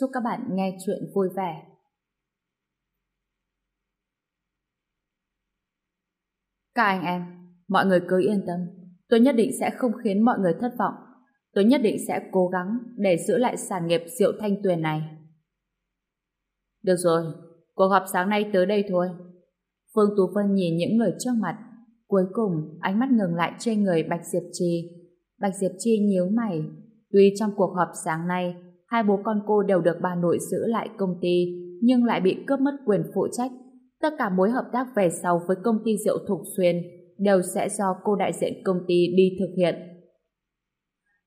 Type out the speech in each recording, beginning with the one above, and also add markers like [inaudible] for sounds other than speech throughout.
Chúc các bạn nghe chuyện vui vẻ. Các anh em, mọi người cứ yên tâm. Tôi nhất định sẽ không khiến mọi người thất vọng. Tôi nhất định sẽ cố gắng để giữ lại sản nghiệp rượu thanh tuyền này. Được rồi, cuộc họp sáng nay tới đây thôi. Phương Tú Vân nhìn những người trước mặt. Cuối cùng, ánh mắt ngừng lại trên người Bạch Diệp Trì. Bạch Diệp Chi nhíu mày. Tuy trong cuộc họp sáng nay, hai bố con cô đều được bà nội giữ lại công ty, nhưng lại bị cướp mất quyền phụ trách. Tất cả mối hợp tác về sau với công ty rượu Thục Xuyên đều sẽ do cô đại diện công ty đi thực hiện.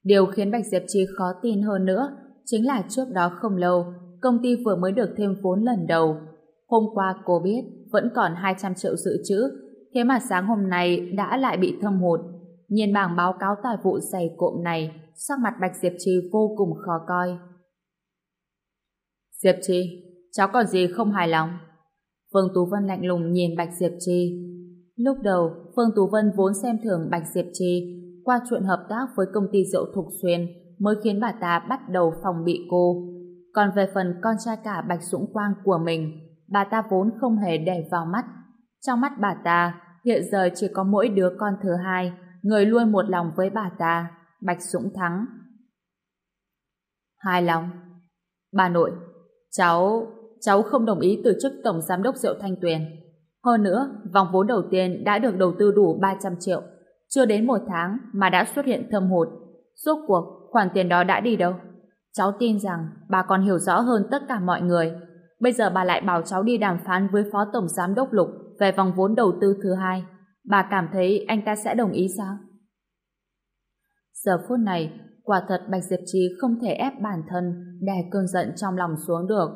Điều khiến Bạch Diệp Chi khó tin hơn nữa chính là trước đó không lâu, công ty vừa mới được thêm vốn lần đầu. Hôm qua cô biết vẫn còn 200 triệu dự trữ, thế mà sáng hôm nay đã lại bị thâm hụt. Nhìn bảng báo cáo tài vụ dày cộm này, sắc mặt Bạch Diệp trì vô cùng khó coi. Diệp trì cháu còn gì không hài lòng? Phương Tú Vân lạnh lùng nhìn Bạch Diệp trì Lúc đầu, Phương Tú Vân vốn xem thường Bạch Diệp trì qua chuyện hợp tác với công ty rượu Thục Xuyên mới khiến bà ta bắt đầu phòng bị cô. Còn về phần con trai cả Bạch Dũng Quang của mình, bà ta vốn không hề để vào mắt. Trong mắt bà ta, hiện giờ chỉ có mỗi đứa con thứ hai, người luôn một lòng với bà ta, Bạch Dũng Thắng. Hai lòng. Bà nội, cháu, cháu không đồng ý từ chức tổng giám đốc rượu Thanh Tuyền. Hơn nữa, vòng vốn đầu tiên đã được đầu tư đủ 300 triệu. Chưa đến một tháng mà đã xuất hiện thâm hụt. Rốt cuộc, khoản tiền đó đã đi đâu? Cháu tin rằng bà còn hiểu rõ hơn tất cả mọi người. Bây giờ bà lại bảo cháu đi đàm phán với Phó Tổng Giám Đốc Lục về vòng vốn đầu tư thứ hai. Bà cảm thấy anh ta sẽ đồng ý sao? Giờ phút này, quả thật Bạch Diệp trí không thể ép bản thân đè cơn giận trong lòng xuống được.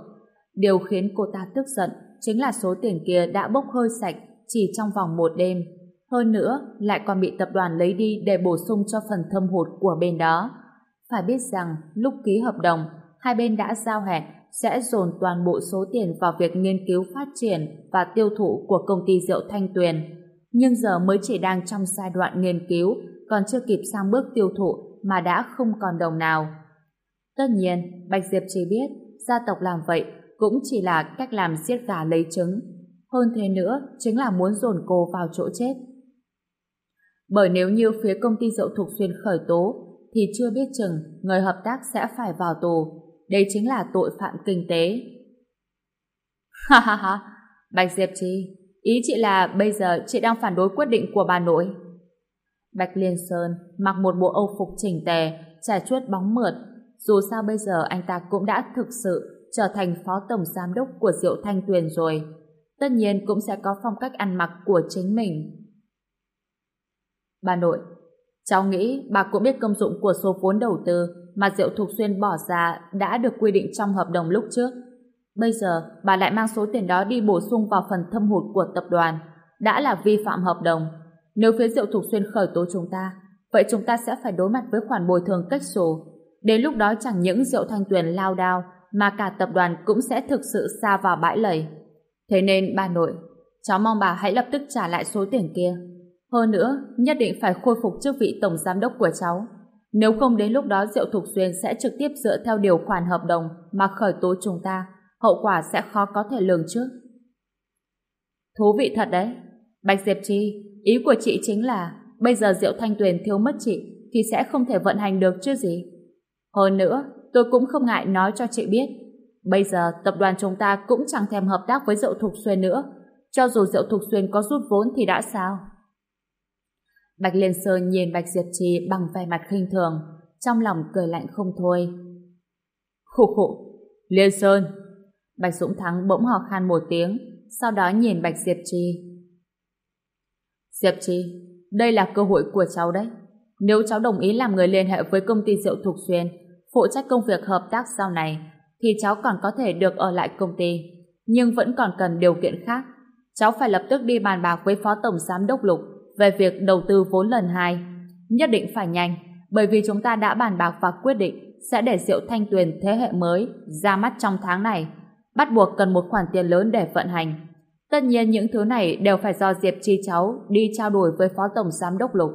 Điều khiến cô ta tức giận chính là số tiền kia đã bốc hơi sạch chỉ trong vòng một đêm. Hơn nữa, lại còn bị tập đoàn lấy đi để bổ sung cho phần thâm hụt của bên đó. Phải biết rằng, lúc ký hợp đồng, hai bên đã giao hẹn sẽ dồn toàn bộ số tiền vào việc nghiên cứu phát triển và tiêu thụ của công ty rượu Thanh Tuyền. Nhưng giờ mới chỉ đang trong giai đoạn nghiên cứu, còn chưa kịp sang bước tiêu thụ mà đã không còn đồng nào. Tất nhiên, Bạch Diệp chỉ biết gia tộc làm vậy cũng chỉ là cách làm giết gà lấy trứng. Hơn thế nữa, chính là muốn dồn cô vào chỗ chết. Bởi nếu như phía công ty rượu Thục Xuyên khởi tố, thì chưa biết chừng người hợp tác sẽ phải vào tù. Đây chính là tội phạm kinh tế. Ha ha ha, Bạch Diệp Chi, ý chị là bây giờ chị đang phản đối quyết định của bà nội. Bạch Liên Sơn mặc một bộ âu phục chỉnh tề, trà chuốt bóng mượt. Dù sao bây giờ anh ta cũng đã thực sự trở thành phó tổng giám đốc của Diệu Thanh Tuyền rồi. Tất nhiên cũng sẽ có phong cách ăn mặc của chính mình. Bà nội, cháu nghĩ bà cũng biết công dụng của số vốn đầu tư mà Diệu Thục Xuyên bỏ ra đã được quy định trong hợp đồng lúc trước. Bây giờ, bà lại mang số tiền đó đi bổ sung vào phần thâm hụt của tập đoàn, đã là vi phạm hợp đồng. Nếu phía Diệu Thục Xuyên khởi tố chúng ta, vậy chúng ta sẽ phải đối mặt với khoản bồi thường cách sổ. Đến lúc đó chẳng những Diệu Thanh Tuyền lao đao, mà cả tập đoàn cũng sẽ thực sự xa vào bãi lầy. Thế nên, bà nội, cháu mong bà hãy lập tức trả lại số tiền kia. Hơn nữa, nhất định phải khôi phục chức vị tổng giám đốc của cháu. Nếu không đến lúc đó Diệu Thục Xuyên sẽ trực tiếp dựa theo điều khoản hợp đồng mà khởi tố chúng ta, hậu quả sẽ khó có thể lường trước. Thú vị thật đấy. Bạch Diệp Chi, ý của chị chính là bây giờ Diệu Thanh Tuyền thiếu mất chị thì sẽ không thể vận hành được chứ gì. Hơn nữa, tôi cũng không ngại nói cho chị biết. Bây giờ tập đoàn chúng ta cũng chẳng thèm hợp tác với Diệu Thục Xuyên nữa. Cho dù Diệu Thục Xuyên có rút vốn thì đã sao? Bạch Liên Sơn nhìn Bạch Diệp Trì bằng vẻ mặt khinh thường, trong lòng cười lạnh không thôi. Khụ khụ, Liên Sơn! Bạch Dũng Thắng bỗng hò khan một tiếng, sau đó nhìn Bạch Diệp Trì. Diệp Trì, đây là cơ hội của cháu đấy. Nếu cháu đồng ý làm người liên hệ với công ty rượu Thục Xuyên, phụ trách công việc hợp tác sau này, thì cháu còn có thể được ở lại công ty. Nhưng vẫn còn cần điều kiện khác. Cháu phải lập tức đi bàn bạc với Phó Tổng Giám Đốc Lục về việc đầu tư vốn lần hai. Nhất định phải nhanh, bởi vì chúng ta đã bàn bạc và quyết định sẽ để rượu thanh tuyền thế hệ mới ra mắt trong tháng này. Bắt buộc cần một khoản tiền lớn để vận hành. Tất nhiên những thứ này đều phải do Diệp Chi cháu đi trao đổi với Phó Tổng Giám Đốc Lục.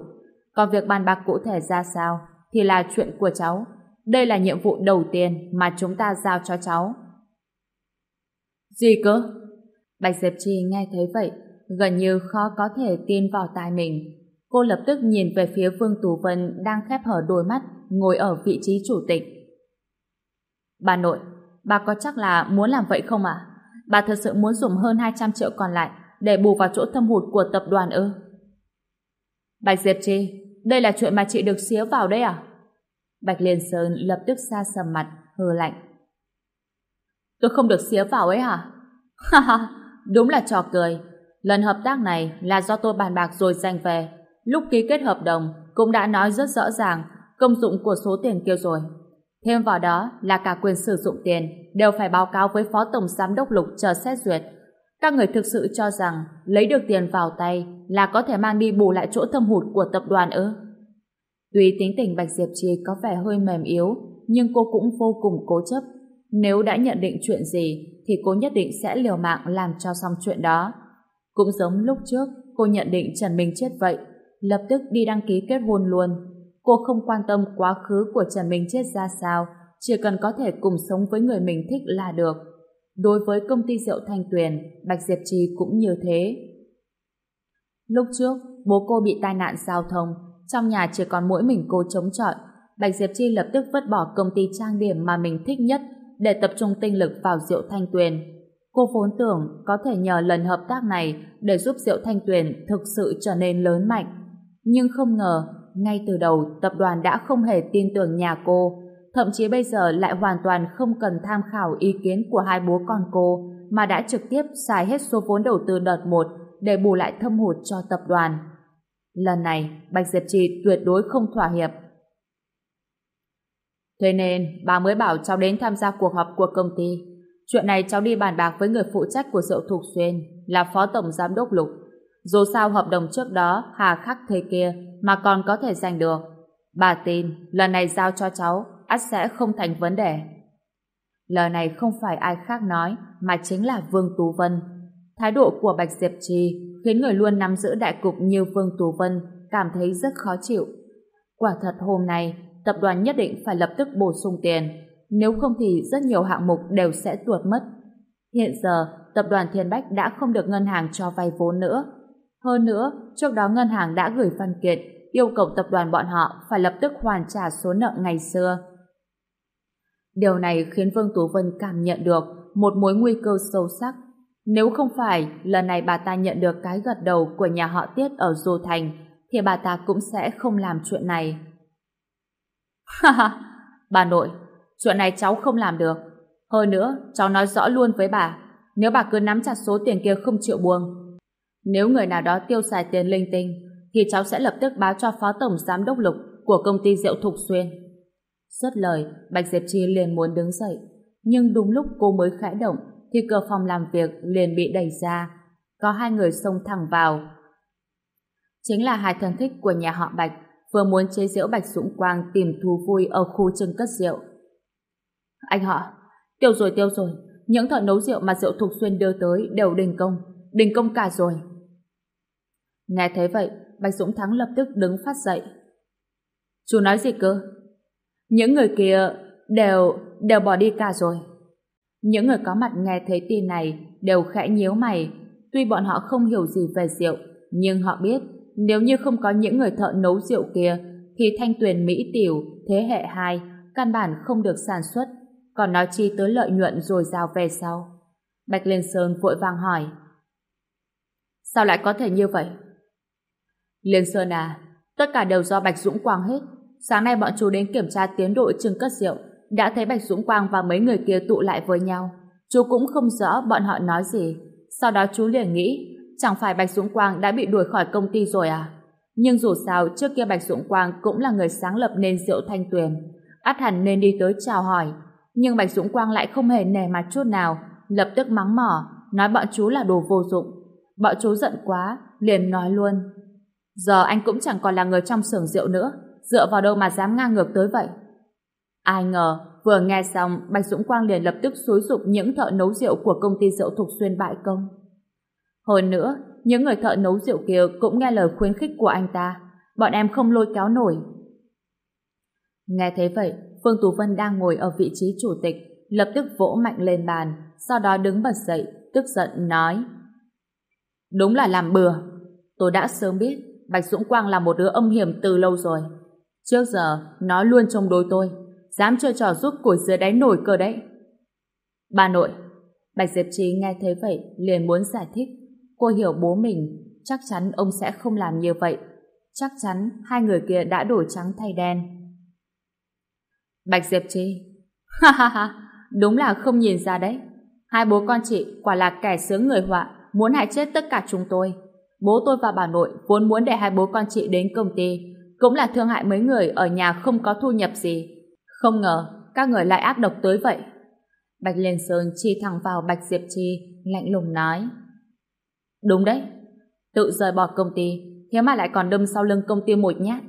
Còn việc bàn bạc cụ thể ra sao thì là chuyện của cháu. Đây là nhiệm vụ đầu tiên mà chúng ta giao cho cháu. Gì cơ? Bạch Diệp Chi nghe thấy vậy, gần như khó có thể tin vào tai mình. Cô lập tức nhìn về phía Vương Tú Vân đang khép hở đôi mắt, ngồi ở vị trí chủ tịch. Bà nội, bà có chắc là muốn làm vậy không ạ? Bà thật sự muốn dùng hơn 200 triệu còn lại để bù vào chỗ thâm hụt của tập đoàn ư? Bạch Diệp Chi, đây là chuyện mà chị được xía vào đấy à? Bạch Liên Sơn lập tức xa sầm mặt, hừ lạnh. Tôi không được xía vào ấy hả? [laughs] Ha ha, đúng là trò cười. Lần hợp tác này là do tôi bàn bạc rồi giành về. Lúc ký kết hợp đồng cũng đã nói rất rõ ràng công dụng của số tiền kia rồi. Thêm vào đó là cả quyền sử dụng tiền đều phải báo cáo với Phó Tổng Giám đốc Lục chờ xét duyệt. Các người thực sự cho rằng lấy được tiền vào tay là có thể mang đi bù lại chỗ thâm hụt của tập đoàn ư? Tuy tính tình Bạch Diệp Trì có vẻ hơi mềm yếu, nhưng cô cũng vô cùng cố chấp. Nếu đã nhận định chuyện gì, thì cô nhất định sẽ liều mạng làm cho xong chuyện đó. Cũng giống lúc trước, cô nhận định Trần Minh chết vậy, lập tức đi đăng ký kết hôn luôn. Cô không quan tâm quá khứ của Trần Minh chết ra sao, chỉ cần có thể cùng sống với người mình thích là được. Đối với công ty rượu Thanh Tuyền, Bạch Diệp Trì cũng như thế. Lúc trước, bố cô bị tai nạn giao thông, trong nhà chỉ còn mỗi mình cô chống chọi. Bạch Diệp Chi lập tức vứt bỏ công ty trang điểm mà mình thích nhất để tập trung tinh lực vào rượu Thanh Tuyền. Cô vốn tưởng có thể nhờ lần hợp tác này để giúp rượu Thanh Tuyền thực sự trở nên lớn mạnh. Nhưng không ngờ, ngay từ đầu tập đoàn đã không hề tin tưởng nhà cô, thậm chí bây giờ lại hoàn toàn không cần tham khảo ý kiến của hai bố con cô, mà đã trực tiếp xài hết số vốn đầu tư đợt một để bù lại thâm hụt cho tập đoàn. Lần này, Bạch Diệp Trì tuyệt đối không thỏa hiệp. Thế nên, bà mới bảo cháu đến tham gia cuộc họp của công ty. Chuyện này cháu đi bàn bạc với người phụ trách của rượu Thục Xuyên, là Phó Tổng Giám đốc Lục. Dù sao hợp đồng trước đó hà khắc thế kia mà còn có thể giành được. Bà tin, lần này giao cho cháu, ắt sẽ không thành vấn đề. Lời này không phải ai khác nói, mà chính là Vương Tú Vân. Thái độ của Bạch Diệp Trì khiến người luôn nắm giữ đại cục như Vương Tú Vân cảm thấy rất khó chịu. Quả thật hôm nay, tập đoàn nhất định phải lập tức bổ sung tiền, nếu không thì rất nhiều hạng mục đều sẽ tuột mất. Hiện giờ, tập đoàn Thiên Bách đã không được ngân hàng cho vay vốn nữa. Hơn nữa, trước đó ngân hàng đã gửi văn kiện yêu cầu tập đoàn bọn họ phải lập tức hoàn trả số nợ ngày xưa. Điều này khiến Vương Tú Vân cảm nhận được một mối nguy cơ sâu sắc nếu không phải lần này bà ta nhận được cái gật đầu của nhà họ Tiết ở Dô Thành, thì bà ta cũng sẽ không làm chuyện này. [laughs] Ha ha, bà nội, chuyện này cháu không làm được. Hơn nữa, cháu nói rõ luôn với bà, nếu bà cứ nắm chặt số tiền kia không chịu buông. Nếu người nào đó tiêu xài tiền linh tinh, thì cháu sẽ lập tức báo cho Phó Tổng Giám Đốc Lục của công ty rượu Thục Xuyên. Xuất lời, Bạch Diệp Chi liền muốn đứng dậy, nhưng đúng lúc cô mới khẽ động thì cửa phòng làm việc liền bị đẩy ra. Có hai người xông thẳng vào. Chính là hai thân thích của nhà họ Bạch, vừa muốn chế giễu Bạch Dũng Quang tìm thú vui ở khu trưng cất rượu. Anh họ, tiêu rồi tiêu rồi, những thợ nấu rượu mà rượu Thục Xuyên đưa tới đều đình công, đình công cả rồi. Nghe thấy vậy, Bạch Dũng Thắng lập tức đứng phát dậy. Chú nói gì cơ? Những người kia đều, đều bỏ đi cả rồi. Những người có mặt nghe thấy tin này đều khẽ nhíu mày. Tuy bọn họ không hiểu gì về rượu, nhưng họ biết nếu như không có những người thợ nấu rượu kia thì thanh tuyền Mỹ Tiểu thế hệ 2 căn bản không được sản xuất, còn nói chi tới lợi nhuận rồi giao về sau. Bạch Liên Sơn vội vàng hỏi Sao lại có thể như vậy? Liên Sơn à, tất cả đều do Bạch Dũng Quang hết. Sáng nay bọn chú đến kiểm tra tiến độ trưng cất rượu đã thấy Bạch Dũng Quang và mấy người kia tụ lại với nhau. Chú cũng không rõ bọn họ nói gì. Sau đó chú liền nghĩ, chẳng phải Bạch Dũng Quang đã bị đuổi khỏi công ty rồi à? Nhưng dù sao, trước kia Bạch Dũng Quang cũng là người sáng lập nên rượu thanh tuyền. Át hẳn nên đi tới chào hỏi. Nhưng Bạch Dũng Quang lại không hề nề mặt chút nào, lập tức mắng mỏ, nói bọn chú là đồ vô dụng. Bọn chú giận quá, liền nói luôn. Giờ anh cũng chẳng còn là người trong xưởng rượu nữa, dựa vào đâu mà dám ngang ngược tới vậy. Ai ngờ, vừa nghe xong, Bạch Dũng Quang liền lập tức xúi dục những thợ nấu rượu của công ty rượu Thục Xuyên bại công. Hơn nữa, những người thợ nấu rượu kia cũng nghe lời khuyến khích của anh ta. Bọn em không lôi kéo nổi. Nghe thế vậy, Phương Tú Vân đang ngồi ở vị trí chủ tịch, lập tức vỗ mạnh lên bàn, sau đó đứng bật dậy, tức giận nói. Đúng là làm bừa. Tôi đã sớm biết Bạch Dũng Quang là một đứa âm hiểm từ lâu rồi. Trước giờ, nó luôn chống đối tôi, dám chơi trò rút củi dưới đáy nổi cơ đấy. Bà nội, Bạch Diệp Trí nghe thấy vậy liền muốn giải thích. Cô hiểu bố mình, chắc chắn ông sẽ không làm như vậy. Chắc chắn hai người kia đã đổi trắng thay đen. Bạch Diệp Trí, Ha ha ha, đúng là không nhìn ra đấy. Hai bố con chị quả là kẻ sướng người họa, muốn hại chết tất cả chúng tôi. Bố tôi và bà nội vốn muốn để hai bố con chị đến công ty, cũng là thương hại mấy người ở nhà không có thu nhập gì. Không ngờ, các người lại ác độc tới vậy. Bạch Liên Sơn chi thẳng vào Bạch Diệp Chi, lạnh lùng nói. Đúng đấy, tự rời bỏ công ty, thế mà lại còn đâm sau lưng công ty một nhát.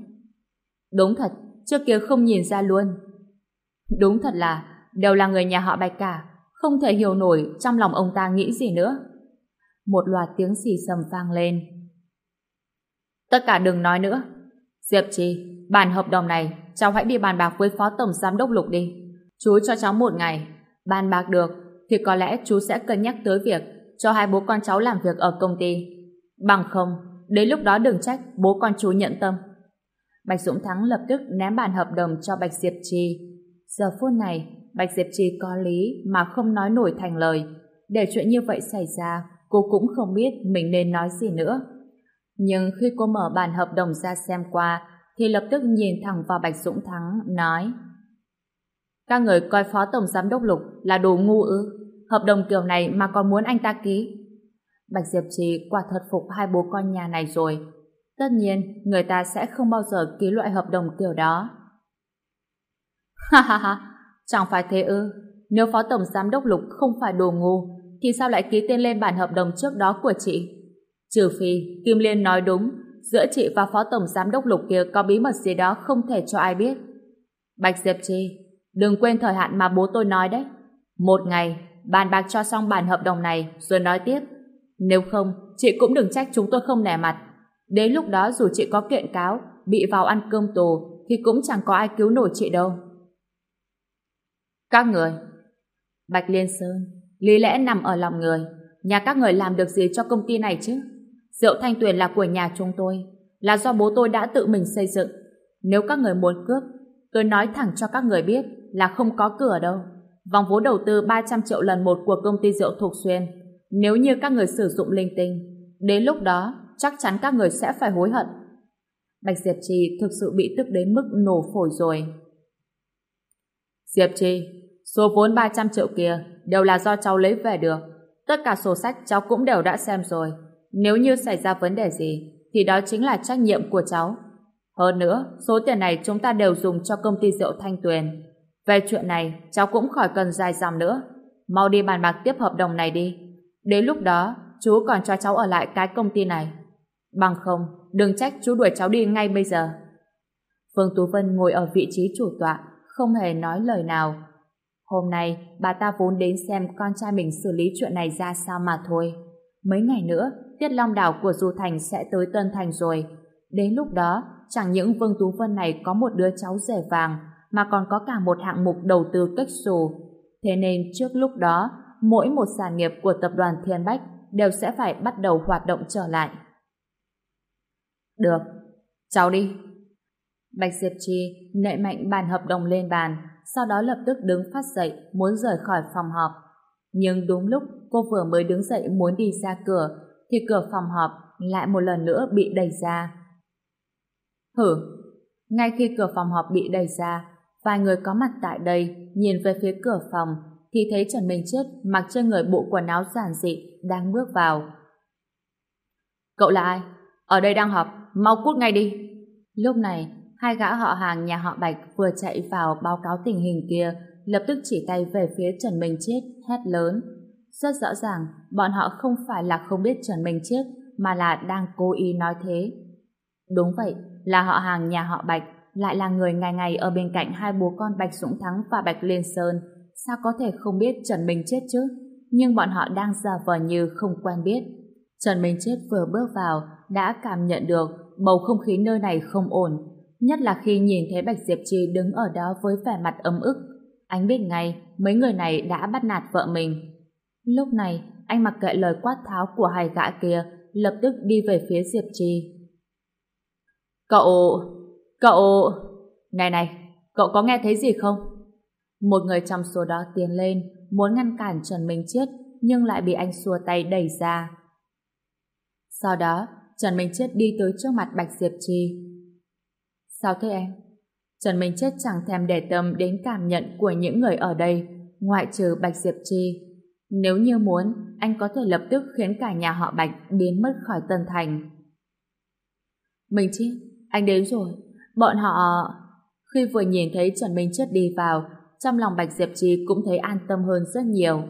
Đúng thật, trước kia không nhìn ra luôn. Đúng thật là, đều là người nhà họ Bạch cả, không thể hiểu nổi trong lòng ông ta nghĩ gì nữa. Một loạt tiếng xì sầm vang lên. Tất cả đừng nói nữa. Diệp trì bản hợp đồng này, cháu hãy đi bàn bạc với Phó Tổng Giám đốc Lục đi. Chú cho cháu một ngày. Bàn bạc được, thì có lẽ chú sẽ cân nhắc tới việc cho hai bố con cháu làm việc ở công ty. Bằng không, đến lúc đó đừng trách bố con chú nhận tâm. Bạch Dũng Thắng lập tức ném bản hợp đồng cho Bạch Diệp trì Giờ phút này, Bạch Diệp trì có lý mà không nói nổi thành lời. Để chuyện như vậy xảy ra, cô cũng không biết mình nên nói gì nữa. Nhưng khi cô mở bản hợp đồng ra xem qua, thì lập tức nhìn thẳng vào Bạch Dũng Thắng, nói Các người coi Phó Tổng Giám Đốc Lục là đồ ngu ư? Hợp đồng kiểu này mà còn muốn anh ta ký? Bạch Diệp Trì quả thật phục hai bố con nhà này rồi. Tất nhiên, người ta sẽ không bao giờ ký loại hợp đồng kiểu đó. Ha ha ha, chẳng phải thế ư. Nếu Phó Tổng Giám Đốc Lục không phải đồ ngu, thì sao lại ký tên lên bản hợp đồng trước đó của chị? Trừ phi, Kim Liên nói đúng, giữa chị và Phó Tổng Giám Đốc Lục kia có bí mật gì đó không thể cho ai biết. Bạch Diệp Chi, đừng quên thời hạn mà bố tôi nói đấy. Một ngày, bàn bạc cho xong bản hợp đồng này rồi nói tiếp. Nếu không, chị cũng đừng trách chúng tôi không nẻ mặt. Đến lúc đó dù chị có kiện cáo, bị vào ăn cơm tù, thì cũng chẳng có ai cứu nổi chị đâu. Các người Bạch Liên Sơn Lý lẽ nằm ở lòng người. Nhà các người làm được gì cho công ty này chứ? Rượu thanh tuyền là của nhà chúng tôi, Là do bố tôi đã tự mình xây dựng. Nếu các người muốn cướp, Tôi nói thẳng cho các người biết Là không có cửa đâu. Vòng vốn đầu tư 300 triệu lần một của công ty rượu Thục Xuyên. Nếu như các người sử dụng linh tinh, Đến lúc đó Chắc chắn các người sẽ phải hối hận. Bạch Diệp Trì thực sự bị tức đến mức nổ phổi rồi. Diệp Trì, Số vốn 300 triệu kia đều là do cháu lấy về được. Tất cả sổ sách cháu cũng đều đã xem rồi. Nếu như xảy ra vấn đề gì, thì đó chính là trách nhiệm của cháu. Hơn nữa, số tiền này chúng ta đều dùng cho công ty rượu Thanh Tuyền. Về chuyện này, cháu cũng khỏi cần dài dòng nữa. Mau đi bàn bạc tiếp hợp đồng này đi. Đến lúc đó, chú còn cho cháu ở lại cái công ty này. Bằng không, đừng trách chú đuổi cháu đi ngay bây giờ. Phương Tú Vân ngồi ở vị trí chủ tọa, không hề nói lời nào, Hôm nay, bà ta vốn đến xem con trai mình xử lý chuyện này ra sao mà thôi. Mấy ngày nữa, Tiết Long Đảo của Du Thành sẽ tới Tân Thành rồi. Đến lúc đó, chẳng những Vương Tú Vân này có một đứa cháu rể vàng, mà còn có cả một hạng mục đầu tư cách xù. Thế nên trước lúc đó, mỗi một sản nghiệp của tập đoàn Thiên Bách đều sẽ phải bắt đầu hoạt động trở lại. Được, cháu đi. Bạch Diệp Chi nệ mạnh bàn hợp đồng lên bàn, sau đó lập tức đứng phát dậy muốn rời khỏi phòng họp. Nhưng đúng lúc cô vừa mới đứng dậy muốn đi ra cửa thì cửa phòng họp lại một lần nữa bị đẩy ra. Hử! Ngay khi cửa phòng họp bị đẩy ra, vài người có mặt tại đây nhìn về phía cửa phòng thì thấy Trần Minh Chết mặc trên người bộ quần áo giản dị đang bước vào. Cậu là ai? Ở đây đang họp, mau cút ngay đi. Lúc này, hai gã họ hàng nhà họ Bạch vừa chạy vào báo cáo tình hình kia lập tức chỉ tay về phía Trần Minh Chết, hét lớn. Rất rõ ràng, bọn họ không phải là không biết Trần Minh Chết, mà là đang cố ý nói thế. Đúng vậy, là họ hàng nhà họ Bạch, lại là người ngày ngày ở bên cạnh hai bố con Bạch Dũng Thắng và Bạch Liên Sơn, sao có thể không biết Trần Minh Chết chứ? Nhưng bọn họ đang giả vờ như không quen biết. Trần Minh Chết vừa bước vào, đã cảm nhận được bầu không khí nơi này không ổn, nhất là khi nhìn thấy Bạch Diệp Trì đứng ở đó với vẻ mặt ấm ức. Anh biết ngay, mấy người này đã bắt nạt vợ mình. Lúc này, anh mặc kệ lời quát tháo của hai gã kia, lập tức đi về phía Diệp Trì. Cậu... cậu... Này này, cậu có nghe thấy gì không? Một người trong số đó tiến lên, muốn ngăn cản Trần Minh chiết nhưng lại bị anh xua tay đẩy ra. Sau đó, Trần Minh chiết đi tới trước mặt Bạch Diệp Trì. Sao thế em? Trần Minh Chết chẳng thèm để tâm đến cảm nhận của những người ở đây, ngoại trừ Bạch Diệp chi Nếu như muốn, anh có thể lập tức khiến cả nhà họ Bạch biến mất khỏi Tân Thành. Minh Chết, anh đến rồi. Bọn họ... Khi vừa nhìn thấy Trần Minh Chết đi vào, trong lòng Bạch Diệp Trì cũng thấy an tâm hơn rất nhiều.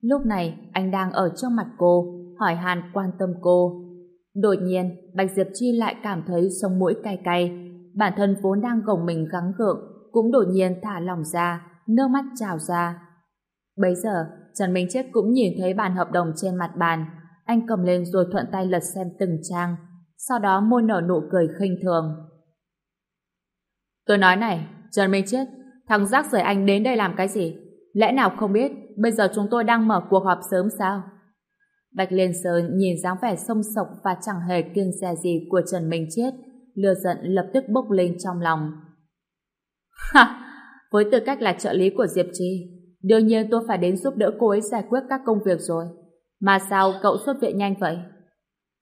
Lúc này, anh đang ở trong mặt cô, hỏi han quan tâm cô. Đột nhiên, Bạch Diệp Chi lại cảm thấy sống mũi cay cay. Bản thân vốn đang gồng mình gắng gượng, cũng đột nhiên thả lòng ra, nước mắt trào ra. Bấy giờ, Trần Minh Chết cũng nhìn thấy bản hợp đồng trên mặt bàn. Anh cầm lên rồi thuận tay lật xem từng trang. Sau đó môi nở nụ cười khinh thường. Tôi nói này, Trần Minh Chết, thằng rác rời anh đến đây làm cái gì? Lẽ nào không biết, bây giờ chúng tôi đang mở cuộc họp sớm sao? Bạch Liên Sơn nhìn dáng vẻ sông sộc và chẳng hề kiêng dè gì của Trần Minh Chết, lừa giận lập tức bốc lên trong lòng. Ha! Với tư cách là trợ lý của Diệp Trì, đương nhiên tôi phải đến giúp đỡ cô ấy giải quyết các công việc rồi. Mà sao cậu xuất viện nhanh vậy?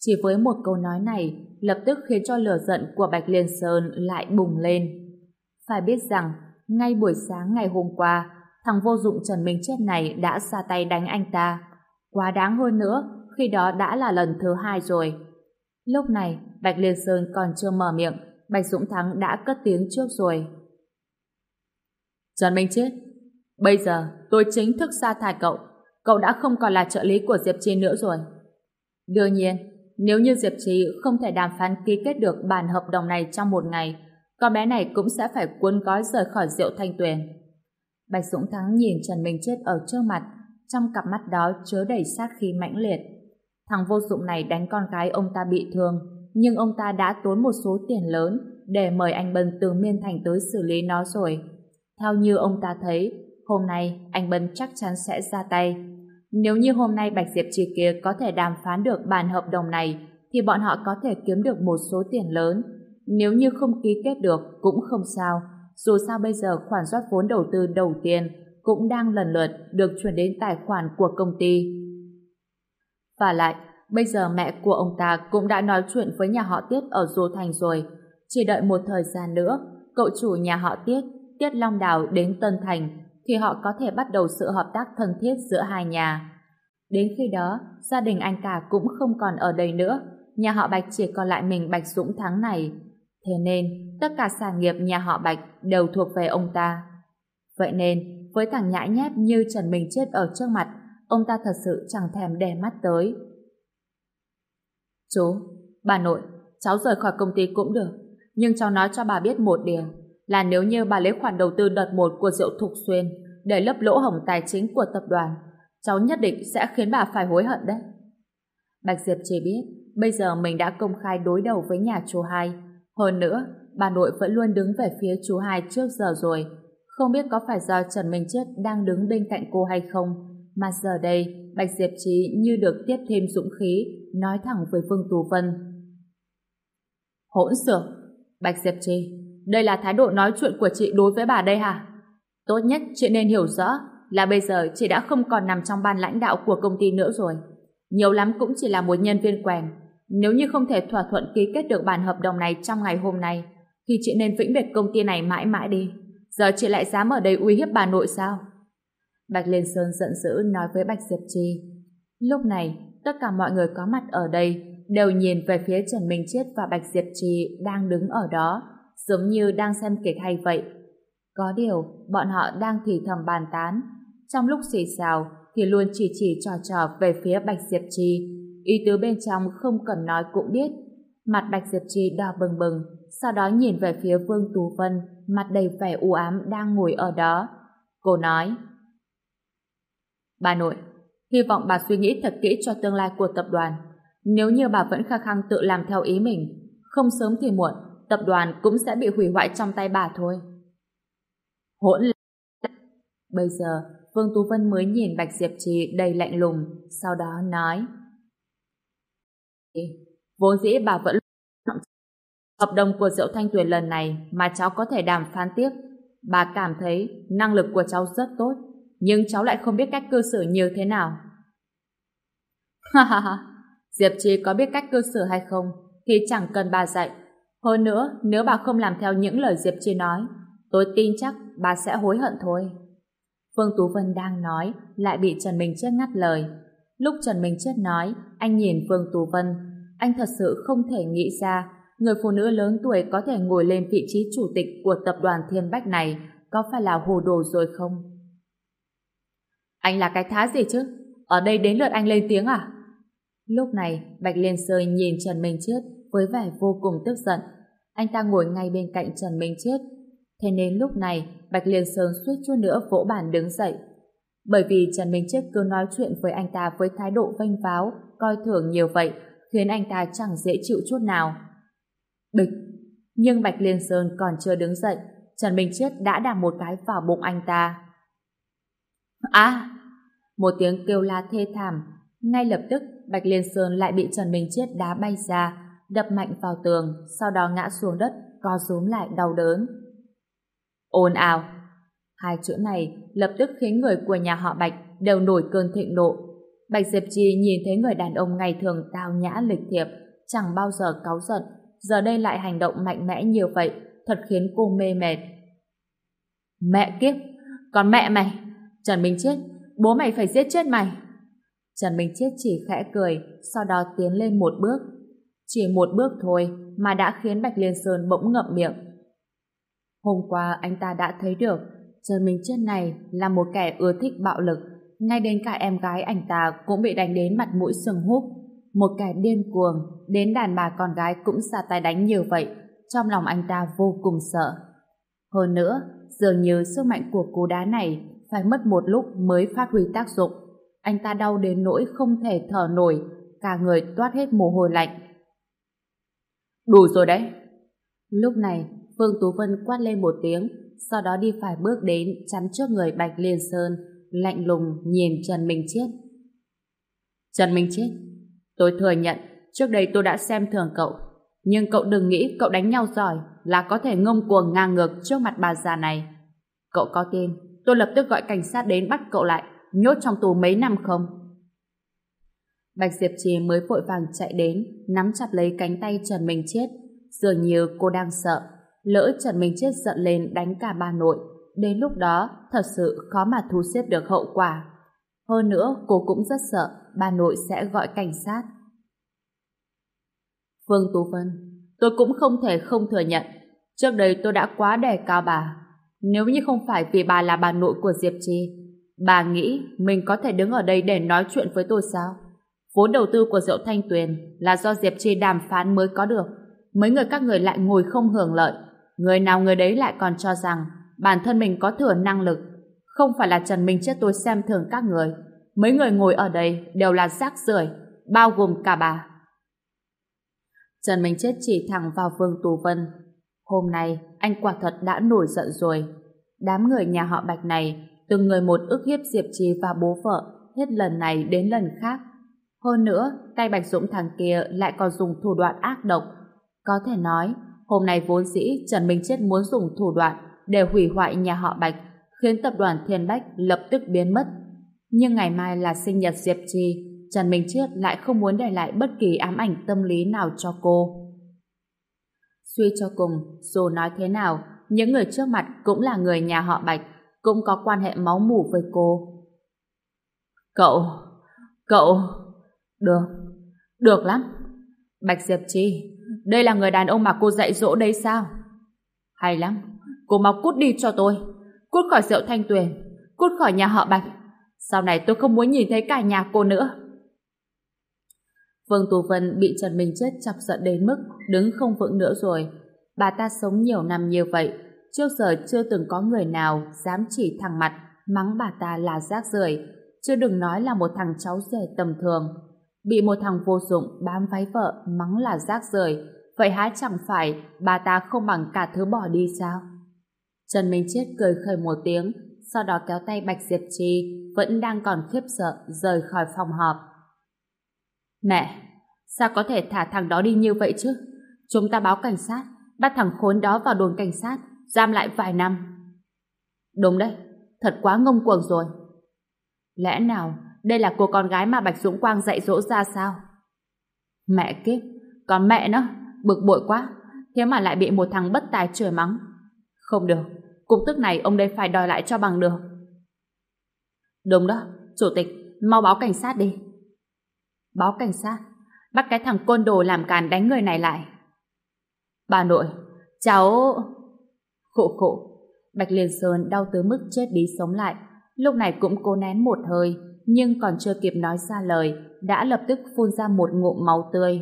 Chỉ với một câu nói này, lập tức khiến cho lửa giận của Bạch Liên Sơn lại bùng lên. Phải biết rằng, ngay buổi sáng ngày hôm qua, thằng vô dụng Trần Minh Chết này đã ra tay đánh anh ta. Quá đáng hơn nữa, khi đó đã là lần thứ hai rồi. Lúc này, Bạch Liên Sơn còn chưa mở miệng, Bạch Dũng Thắng đã cất tiếng trước rồi. Trần Minh Chết, bây giờ tôi chính thức sa thải cậu. Cậu đã không còn là trợ lý của Diệp Chi nữa rồi. Đương nhiên, nếu như Diệp Chi không thể đàm phán ký kết được bản hợp đồng này trong một ngày, con bé này cũng sẽ phải cuốn gói rời khỏi rượu thanh tuyền. Bạch Dũng Thắng nhìn Trần Minh Chết ở trước mặt, trong cặp mắt đó chứa đầy sát khí mãnh liệt. Thằng vô dụng này đánh con gái ông ta bị thương, nhưng ông ta đã tốn một số tiền lớn để mời anh Bân từ Miên Thành tới xử lý nó rồi. Theo như ông ta thấy, hôm nay anh Bân chắc chắn sẽ ra tay. Nếu như hôm nay Bạch Diệp Trì kia có thể đàm phán được bản hợp đồng này, thì bọn họ có thể kiếm được một số tiền lớn. Nếu như không ký kết được, cũng không sao. Dù sao bây giờ khoản rót vốn đầu tư đầu tiên cũng đang lần lượt được chuyển đến tài khoản của công ty. Và lại, bây giờ mẹ của ông ta cũng đã nói chuyện với nhà họ Tiết ở Du Thành rồi. Chỉ đợi một thời gian nữa, cậu chủ nhà họ Tiết, Tiết Long Đào đến Tân Thành, thì họ có thể bắt đầu sự hợp tác thân thiết giữa hai nhà. Đến khi đó, gia đình anh cả cũng không còn ở đây nữa, nhà họ Bạch chỉ còn lại mình Bạch Dũng Thắng này. Thế nên, tất cả sản nghiệp nhà họ Bạch đều thuộc về ông ta. Vậy nên, với thằng nhãi nhép như Trần Minh Chết ở trước mặt, ông ta thật sự chẳng thèm để mắt tới. Chú, bà nội, cháu rời khỏi công ty cũng được, nhưng cháu nói cho bà biết một điều, là nếu như bà lấy khoản đầu tư đợt một của rượu Thục Xuyên để lấp lỗ hổng tài chính của tập đoàn, cháu nhất định sẽ khiến bà phải hối hận đấy. Bạch Diệp chỉ biết, bây giờ mình đã công khai đối đầu với nhà chú hai. Hơn nữa, bà nội vẫn luôn đứng về phía chú hai trước giờ rồi, không biết có phải do Trần Minh Chết đang đứng bên cạnh cô hay không, mà giờ đây Bạch Diệp Trí như được tiếp thêm dũng khí, nói thẳng với Vương Tú Vân. Hỗn xược! Bạch Diệp Trí, đây là thái độ nói chuyện của chị đối với bà đây hả? Tốt nhất chị nên hiểu rõ là bây giờ chị đã không còn nằm trong ban lãnh đạo của công ty nữa rồi. Nhiều lắm cũng chỉ là một nhân viên quèn. Nếu như không thể thỏa thuận ký kết được bản hợp đồng này trong ngày hôm nay, thì chị nên vĩnh biệt công ty này mãi mãi đi. Giờ chị lại dám ở đây uy hiếp bà nội sao? Bạch Liên Sơn giận dữ nói với Bạch Diệp Trì. Lúc này, tất cả mọi người có mặt ở đây đều nhìn về phía Trần Minh Chiết và Bạch Diệp Trì đang đứng ở đó, giống như đang xem kịch hay vậy. Có điều, bọn họ đang thì thầm bàn tán. Trong lúc xì xào, thì luôn chỉ chỉ trò trò về phía Bạch Diệp Trì. Ý tứ bên trong không cần nói cũng biết. Mặt Bạch Diệp Trì đỏ bừng bừng, sau đó nhìn về phía Vương Tú Vân, mặt đầy vẻ u ám đang ngồi ở đó. Cô nói, Bà nội, hy vọng bà suy nghĩ thật kỹ cho tương lai của tập đoàn. Nếu như bà vẫn khăng khăng tự làm theo ý mình, không sớm thì muộn, tập đoàn cũng sẽ bị hủy hoại trong tay bà thôi. Hỗn Bây giờ, Vương Tú Vân mới nhìn Bạch Diệp Trì đầy lạnh lùng, sau đó nói Vốn dĩ bà vẫn Hợp đồng của Diệu Thanh Tuyền lần này mà cháu có thể đàm phán tiếp. Bà cảm thấy năng lực của cháu rất tốt, nhưng cháu lại không biết cách cư xử như thế nào. [laughs] Ha ha ha, Diệp Chi có biết cách cư xử hay không thì chẳng cần bà dạy. Hơn nữa, nếu bà không làm theo những lời Diệp Chi nói, tôi tin chắc bà sẽ hối hận thôi. Phương Tú Vân đang nói, lại bị Trần Minh Chết ngắt lời. Lúc Trần Minh Chết nói, anh nhìn Phương Tú Vân, anh thật sự không thể nghĩ ra người phụ nữ lớn tuổi có thể ngồi lên vị trí chủ tịch của tập đoàn Thiên Bách này có phải là hồ đồ rồi không? Anh là cái thá gì chứ? Ở đây đến lượt anh lên tiếng à? Lúc này, Bạch Liên Sơi nhìn Trần Minh Chết với vẻ vô cùng tức giận. Anh ta ngồi ngay bên cạnh Trần Minh Chết. Thế nên lúc này, Bạch Liên Sơn suýt chút nữa vỗ bàn đứng dậy. Bởi vì Trần Minh Chết cứ nói chuyện với anh ta với thái độ vênh váo, coi thường nhiều vậy, khiến anh ta chẳng dễ chịu chút nào. Bịch! Nhưng Bạch Liên Sơn còn chưa đứng dậy, Trần Minh Chết đã đạp một cái vào bụng anh ta. À! Một tiếng kêu la thê thảm. Ngay lập tức, Bạch Liên Sơn lại bị Trần Minh Chiết đá bay ra, đập mạnh vào tường, sau đó ngã xuống đất, co rúm lại đau đớn. Ồn ào! Hai chữ này lập tức khiến người của nhà họ Bạch đều nổi cơn thịnh nộ. Bạch Diệp Trì nhìn thấy người đàn ông ngày thường tao nhã lịch thiệp, chẳng bao giờ cáu giận, giờ đây lại hành động mạnh mẽ như vậy, thật khiến cô mê mệt. Mẹ kiếp, còn mẹ mày, Trần Minh Chết, bố mày phải giết chết mày. Trần Minh Chết chỉ khẽ cười, sau đó tiến lên một bước. Chỉ một bước thôi mà đã khiến Bạch Liên Sơn bỗng ngậm miệng. Hôm qua anh ta đã thấy được Trần Minh Chết này là một kẻ ưa thích bạo lực, ngay đến cả em gái anh ta cũng bị đánh đến mặt mũi sừng húp. Một kẻ điên cuồng, đến đàn bà con gái cũng ra tay đánh nhiều vậy, trong lòng anh ta vô cùng sợ. Hơn nữa, dường như sức mạnh của cú đá này phải mất một lúc mới phát huy tác dụng. Anh ta đau đến nỗi không thể thở nổi, cả người toát hết mồ hôi lạnh. Đủ rồi đấy. Lúc này, Phương Tú Vân quát lên một tiếng, sau đó đi phải bước đến chắn trước người Bạch Liên Sơn, lạnh lùng nhìn Trần Minh Chết. Trần Minh Chết, tôi thừa nhận trước đây tôi đã xem thường cậu, nhưng cậu đừng nghĩ cậu đánh nhau giỏi là có thể ngông cuồng ngang ngược trước mặt bà già này. Cậu có tin tôi lập tức gọi cảnh sát đến bắt cậu lại, nhốt trong tù mấy năm không? Bạch Diệp Trì mới vội vàng chạy đến, nắm chặt lấy cánh tay Trần Minh Chết. Dường như cô đang sợ, lỡ Trần Minh Chết giận lên đánh cả bà nội. Đến lúc đó, thật sự khó mà thu xếp được hậu quả. Hơn nữa, cô cũng rất sợ bà nội sẽ gọi cảnh sát. Phương Tú Vân, tôi cũng không thể không thừa nhận. Trước đây tôi đã quá đề cao bà. Nếu như không phải vì bà là bà nội của Diệp Trì, bà nghĩ mình có thể đứng ở đây để nói chuyện với tôi sao? Vốn đầu tư của Diệu Thanh Tuyền là do Diệp Trì đàm phán mới có được. Mấy người các người lại ngồi không hưởng lợi. Người nào người đấy lại còn cho rằng bản thân mình có thừa năng lực. Không phải là Trần Minh chết tôi xem thường các người. Mấy người ngồi ở đây đều là rác rưởi bao gồm cả bà. Trần Minh Chết chỉ thẳng vào Vương Tú Vân. Hôm nay, anh quả thật đã nổi giận rồi. Đám người nhà họ Bạch này, từng người một ức hiếp Diệp Trì và bố vợ, hết lần này đến lần khác. Hơn nữa, tay Bạch Dũng thằng kia lại còn dùng thủ đoạn ác độc. Có thể nói, hôm nay vốn dĩ Trần Minh Chết muốn dùng thủ đoạn để hủy hoại nhà họ Bạch, khiến tập đoàn Thiên Bách lập tức biến mất. Nhưng ngày mai là sinh nhật Diệp Trì, Trần Minh Chiết lại không muốn để lại bất kỳ ám ảnh tâm lý nào cho cô. Suy cho cùng, dù nói thế nào, những người trước mặt cũng là người nhà họ Bạch, cũng có quan hệ máu mủ với cô. Cậu, cậu, được, được lắm. Bạch Diệp Chi, đây là người đàn ông mà cô dạy dỗ đấy sao? Hay lắm, Cô mau cút đi cho tôi. Cút khỏi rượu thanh tuyền. Cút khỏi nhà họ Bạch. Sau này tôi không muốn nhìn thấy cả nhà cô nữa. Vương Tú Vân bị Trần Minh Chết chọc giận đến mức đứng không vững nữa rồi. Bà ta sống nhiều năm như vậy, trước giờ chưa từng có người nào dám chỉ thẳng mặt mắng bà ta là rác rưởi, chứ đừng nói là một thằng cháu rể tầm thường. Bị một thằng vô dụng bám váy vợ mắng là rác rưởi, vậy há chẳng phải bà ta không bằng cả thứ bỏ đi sao? Trần Minh Chết cười khởi một tiếng, sau đó kéo tay Bạch Diệp Trì vẫn đang còn khiếp sợ rời khỏi phòng họp. Mẹ, sao có thể thả thằng đó đi như vậy chứ? Chúng ta báo cảnh sát, bắt thằng khốn đó vào đồn cảnh sát, giam lại vài năm. Đúng đấy, thật quá ngông cuồng rồi. Lẽ nào đây là cô con gái mà Bạch Dũng Quang dạy dỗ ra sao? Mẹ kiếp, còn mẹ nó, bực bội quá, thế mà lại bị một thằng bất tài chửi mắng. Không được, cục tức này ông đây phải đòi lại cho bằng được. Đúng đó, chủ tịch, mau báo cảnh sát đi. Báo cảnh sát, bắt cái thằng côn đồ làm càn đánh người này lại. Bà nội, cháu... Khổ khổ, Bạch Liên Sơn đau tới mức chết đi sống lại, lúc này cũng cố nén một hơi, nhưng còn chưa kịp nói ra lời, đã lập tức phun ra một ngụm máu tươi.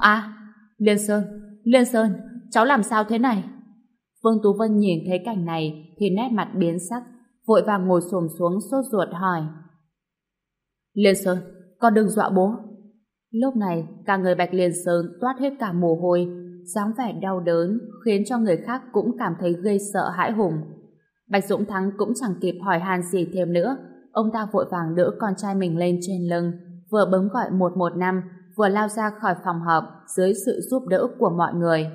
À, Liên Sơn, Liên Sơn, cháu làm sao thế này? Vương Tú Vân nhìn thấy cảnh này thì nét mặt biến sắc, vội vàng ngồi xổm xuống sốt ruột hỏi. Liên Sơn, con đừng dọa bố. Lúc này, cả người Bạch Liên Sơn toát hết cả mồ hôi, dáng vẻ đau đớn khiến cho người khác cũng cảm thấy gây sợ hãi hùng. Bạch Dũng Thắng cũng chẳng kịp hỏi han gì thêm nữa, ông ta vội vàng đỡ con trai mình lên trên lưng, vừa bấm gọi 115, vừa lao ra khỏi phòng họp dưới sự giúp đỡ của mọi người.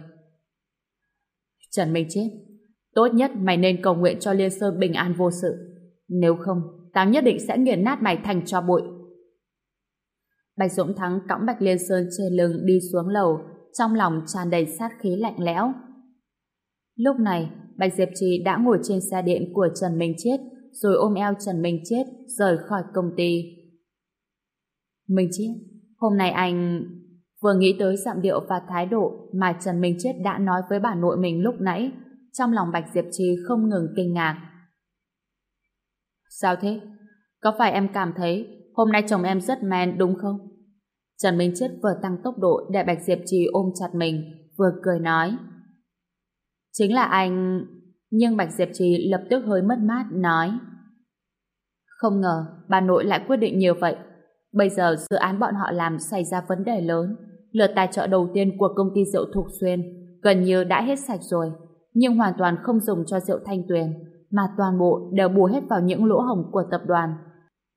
Trần Minh Chết, tốt nhất mày nên cầu nguyện cho Liên Sơn bình an vô sự. Nếu không, tao nhất định sẽ nghiền nát mày thành cho bụi. Bạch Dũng Thắng cõng Bạch Liên Sơn trên lưng đi xuống lầu, trong lòng tràn đầy sát khí lạnh lẽo. Lúc này, Bạch Diệp Trì đã ngồi trên xe điện của Trần Minh Chết, rồi ôm eo Trần Minh Chết rời khỏi công ty. Minh Chết, hôm nay anh... Vừa nghĩ tới giọng điệu và thái độ mà Trần Minh Chết đã nói với bà nội mình lúc nãy, trong lòng Bạch Diệp Trì không ngừng kinh ngạc. Sao thế? Có phải em cảm thấy hôm nay chồng em rất man đúng không? Trần Minh Chết vừa tăng tốc độ để Bạch Diệp Trì ôm chặt mình, vừa cười nói. Chính là anh... Nhưng Bạch Diệp Trì lập tức hơi mất mát, nói. Không ngờ, bà nội lại quyết định nhiều vậy. Bây giờ dự án bọn họ làm xảy ra vấn đề lớn. Lượt tài trợ đầu tiên của công ty rượu Thục Xuyên gần như đã hết sạch rồi, nhưng hoàn toàn không dùng cho rượu Thanh Tuyền, mà toàn bộ đều bù hết vào những lỗ hổng của tập đoàn.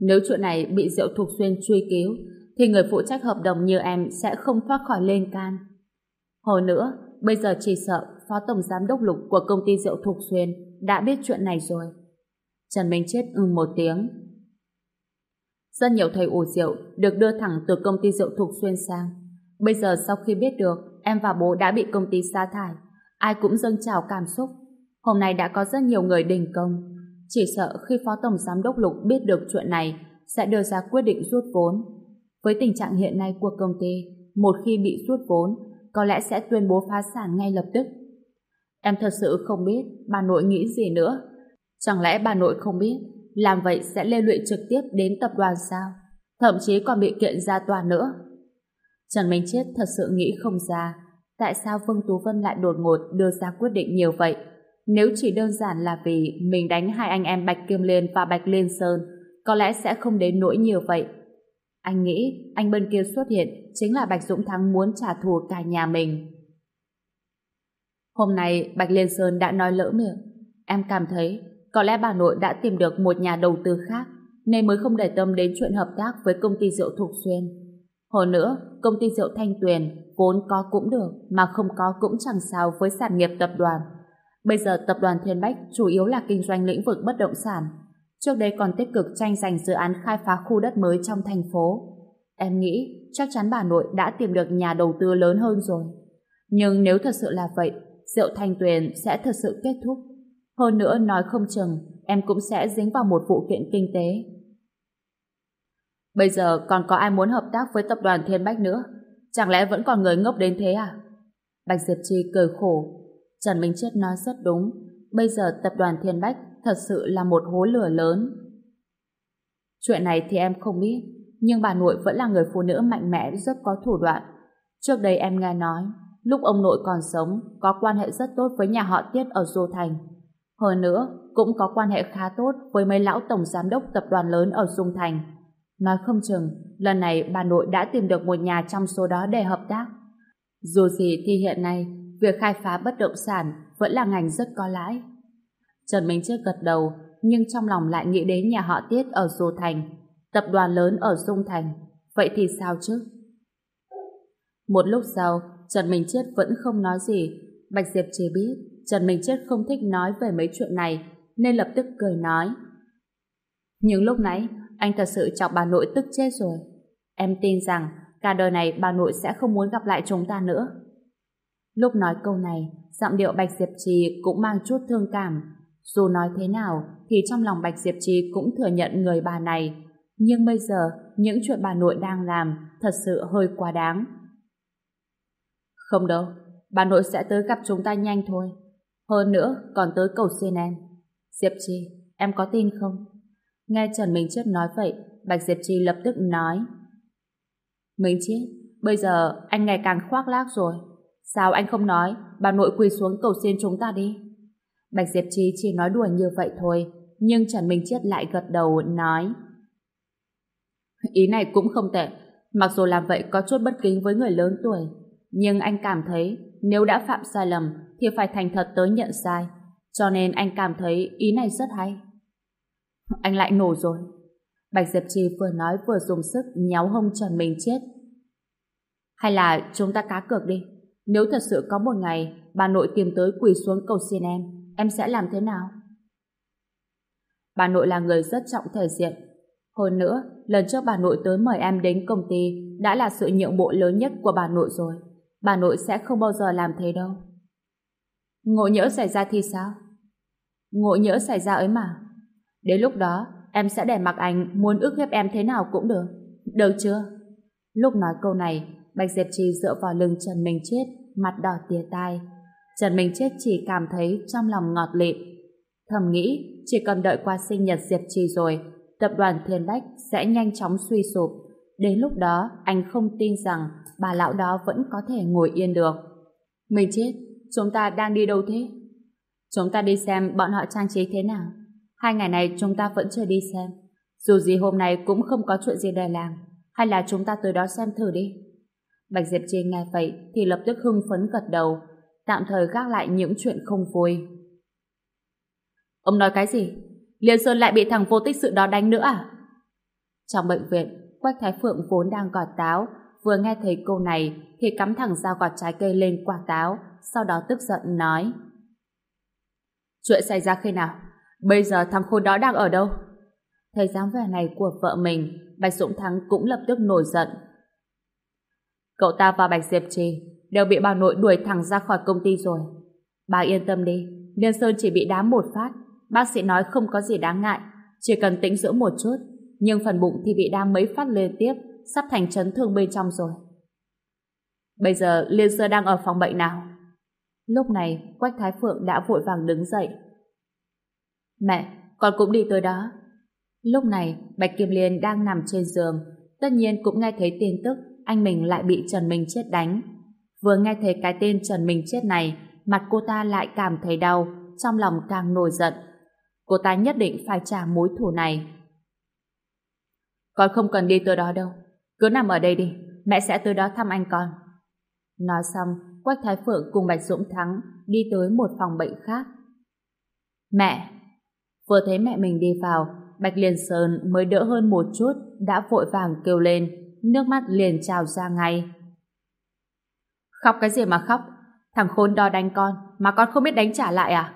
Nếu chuyện này bị rượu Thục Xuyên truy cứu, thì người phụ trách hợp đồng như em sẽ không thoát khỏi lên can. Hồi nữa, bây giờ chỉ sợ Phó Tổng Giám đốc Lục của công ty rượu Thục Xuyên đã biết chuyện này rồi. Trần Minh Chết ư một tiếng. Rất nhiều thầy ủ rượu được đưa thẳng từ công ty rượu Thục Xuyên sang. Bây giờ sau khi biết được em và bố đã bị công ty sa thải, ai cũng dâng trào cảm xúc. Hôm nay đã có rất nhiều người đình công. Chỉ sợ khi Phó Tổng Giám đốc Lục biết được chuyện này sẽ đưa ra quyết định rút vốn. Với tình trạng hiện nay của công ty, một khi bị rút vốn, có lẽ sẽ tuyên bố phá sản ngay lập tức. Em thật sự không biết bà nội nghĩ gì nữa. Chẳng lẽ bà nội không biết làm vậy sẽ lê lụy trực tiếp đến tập đoàn sao? Thậm chí còn bị kiện ra tòa nữa. Trần Minh Chết thật sự nghĩ không ra tại sao Vương Tú Vân lại đột ngột đưa ra quyết định nhiều vậy. Nếu chỉ đơn giản là vì mình đánh hai anh em Bạch Kim Liên và Bạch Liên Sơn, có lẽ sẽ không đến nỗi nhiều vậy. Anh nghĩ anh bên kia xuất hiện chính là Bạch Dũng Thắng muốn trả thù cả nhà mình. Hôm nay Bạch Liên Sơn đã nói lỡ miệng. Em cảm thấy có lẽ bà nội đã tìm được một nhà đầu tư khác nên mới không để tâm đến chuyện hợp tác với công ty rượu Thục Xuyên. Hồi nữa, công ty rượu Thanh Tuyền vốn có cũng được mà không có cũng chẳng sao với sản nghiệp tập đoàn. Bây giờ tập đoàn Thiên Bách chủ yếu là kinh doanh lĩnh vực bất động sản. Trước đây còn tích cực tranh giành dự án khai phá khu đất mới trong thành phố. Em nghĩ chắc chắn bà nội đã tìm được nhà đầu tư lớn hơn rồi. Nhưng nếu thật sự là vậy, rượu Thanh Tuyền sẽ thật sự kết thúc. Hơn nữa nói không chừng em cũng sẽ dính vào một vụ kiện kinh tế. Bây giờ còn có ai muốn hợp tác với tập đoàn Thiên Bách nữa? Chẳng lẽ vẫn còn người ngốc đến thế à? Bạch Diệp Chi cười khổ. Trần Minh Chết nói rất đúng. Bây giờ tập đoàn Thiên Bách thật sự là một hố lửa lớn. Chuyện này thì em không biết, nhưng bà nội vẫn là người phụ nữ mạnh mẽ rất có thủ đoạn. Trước đây em nghe nói, lúc ông nội còn sống, có quan hệ rất tốt với nhà họ Tiết ở Du Thành. Hơn nữa, cũng có quan hệ khá tốt với mấy lão tổng giám đốc tập đoàn lớn ở Dung Thành. Nói không chừng, lần này bà nội đã tìm được một nhà trong số đó để hợp tác. Dù gì thì hiện nay, việc khai phá bất động sản vẫn là ngành rất có lãi. Trần Minh Chết gật đầu, nhưng trong lòng lại nghĩ đến nhà họ Tiết ở Dô Thành, tập đoàn lớn ở Dung Thành. Vậy thì sao chứ? Một lúc sau, Trần Minh Chết vẫn không nói gì. Bạch Diệp chỉ biết Trần Minh Chết không thích nói về mấy chuyện này, nên lập tức cười nói. Nhưng lúc nãy, anh thật sự chọc bà nội tức chết rồi. Em tin rằng cả đời này bà nội sẽ không muốn gặp lại chúng ta nữa. Lúc nói câu này, giọng điệu Bạch Diệp Trì cũng mang chút thương cảm. Dù nói thế nào, thì trong lòng Bạch Diệp Trì cũng thừa nhận người bà này. Nhưng bây giờ, những chuyện bà nội đang làm thật sự hơi quá đáng. Không đâu, bà nội sẽ tới gặp chúng ta nhanh thôi. Hơn nữa, còn tới cầu xin em. Diệp Trì, em có tin không? Nghe Trần Minh Chết nói vậy, Bạch Diệp Trì lập tức nói. Minh Chết, bây giờ anh ngày càng khoác lác rồi. Sao anh không nói, bà nội quỳ xuống cầu xin chúng ta đi? Bạch Diệp Trì chỉ nói đùa như vậy thôi, nhưng Trần Minh Chết lại gật đầu, nói. Ý này cũng không tệ, mặc dù làm vậy có chút bất kính với người lớn tuổi, nhưng anh cảm thấy nếu đã phạm sai lầm thì phải thành thật tới nhận sai, cho nên anh cảm thấy ý này rất hay. Anh lại nổ rồi. Bạch Diệp Trì vừa nói vừa dùng sức nhéo hông Trần Minh Chết. Hay là chúng ta cá cược đi. Nếu thật sự có một ngày bà nội tìm tới quỳ xuống cầu xin em, em sẽ làm thế nào? Bà nội là người rất trọng thể diện. Hơn nữa, lần trước bà nội tới mời em đến công ty đã là sự nhượng bộ lớn nhất của bà nội rồi. Bà nội sẽ không bao giờ làm thế đâu. Ngộ nhỡ xảy ra thì sao? Ngộ nhỡ xảy ra ấy mà. Đến lúc đó, em sẽ để mặc anh muốn ước hiếp em thế nào cũng được. Được chưa? Lúc nói câu này, Bạch Diệp Trì dựa vào lưng Trần Minh Chết, mặt đỏ tía tai. Trần Minh Chết chỉ cảm thấy trong lòng ngọt lịm. Thầm nghĩ, chỉ cần đợi qua sinh nhật Diệp Trì rồi, tập đoàn Thiên Bách sẽ nhanh chóng suy sụp. Đến lúc đó, anh không tin rằng bà lão đó vẫn có thể ngồi yên được. Minh Chết, chúng ta đang đi đâu thế? Chúng ta đi xem bọn họ trang trí thế nào. Hai ngày này chúng ta vẫn chưa đi xem. Dù gì hôm nay cũng không có chuyện gì để làm. Hay là chúng ta tới đó xem thử đi. Bạch Diệp Trì nghe vậy thì lập tức hưng phấn gật đầu, tạm thời gác lại những chuyện không vui. Ông nói cái gì? Liên Sơn lại bị thằng vô tích sự đó đánh nữa à? Trong bệnh viện, Quách Thái Phượng vốn đang gọt táo, vừa nghe thấy câu này thì cắm thẳng dao gọt trái cây lên quả táo, sau đó tức giận nói. Chuyện xảy ra khi nào? Bây giờ thằng khôn đó đang ở đâu? Thấy dáng vẻ này của vợ mình, Bạch Dũng Thắng cũng lập tức nổi giận. Cậu ta và Bạch Diệp Trì đều bị bà nội đuổi thẳng ra khỏi công ty rồi. Bà yên tâm đi, Liên Sơn chỉ bị đá một phát. Bác sĩ nói không có gì đáng ngại, chỉ cần tĩnh dưỡng một chút. Nhưng phần bụng thì bị đá mấy phát liên tiếp, sắp thành chấn thương bên trong rồi. Bây giờ Liên Sơn đang ở phòng bệnh nào? Lúc này, Quách Thái Phượng đã vội vàng đứng dậy. Mẹ, con cũng đi tới đó. Lúc này, Bạch Kim Liên đang nằm trên giường, tất nhiên cũng nghe thấy tin tức anh mình lại bị Trần Minh Chết đánh. Vừa nghe thấy cái tên Trần Minh Chết này, mặt cô ta lại cảm thấy đau, trong lòng càng nổi giận. Cô ta nhất định phải trả mối thù này. Con không cần đi tới đó đâu, cứ nằm ở đây đi, mẹ sẽ tới đó thăm anh con. Nói xong, Quách Thái Phượng cùng Bạch Dũng Thắng đi tới một phòng bệnh khác. Mẹ! Vừa thấy mẹ mình đi vào, Bạch Liên Sơn mới đỡ hơn một chút, đã vội vàng kêu lên, nước mắt liền trào ra ngay. Khóc cái gì mà khóc? Thằng khốn đó đánh con, mà con không biết đánh trả lại à?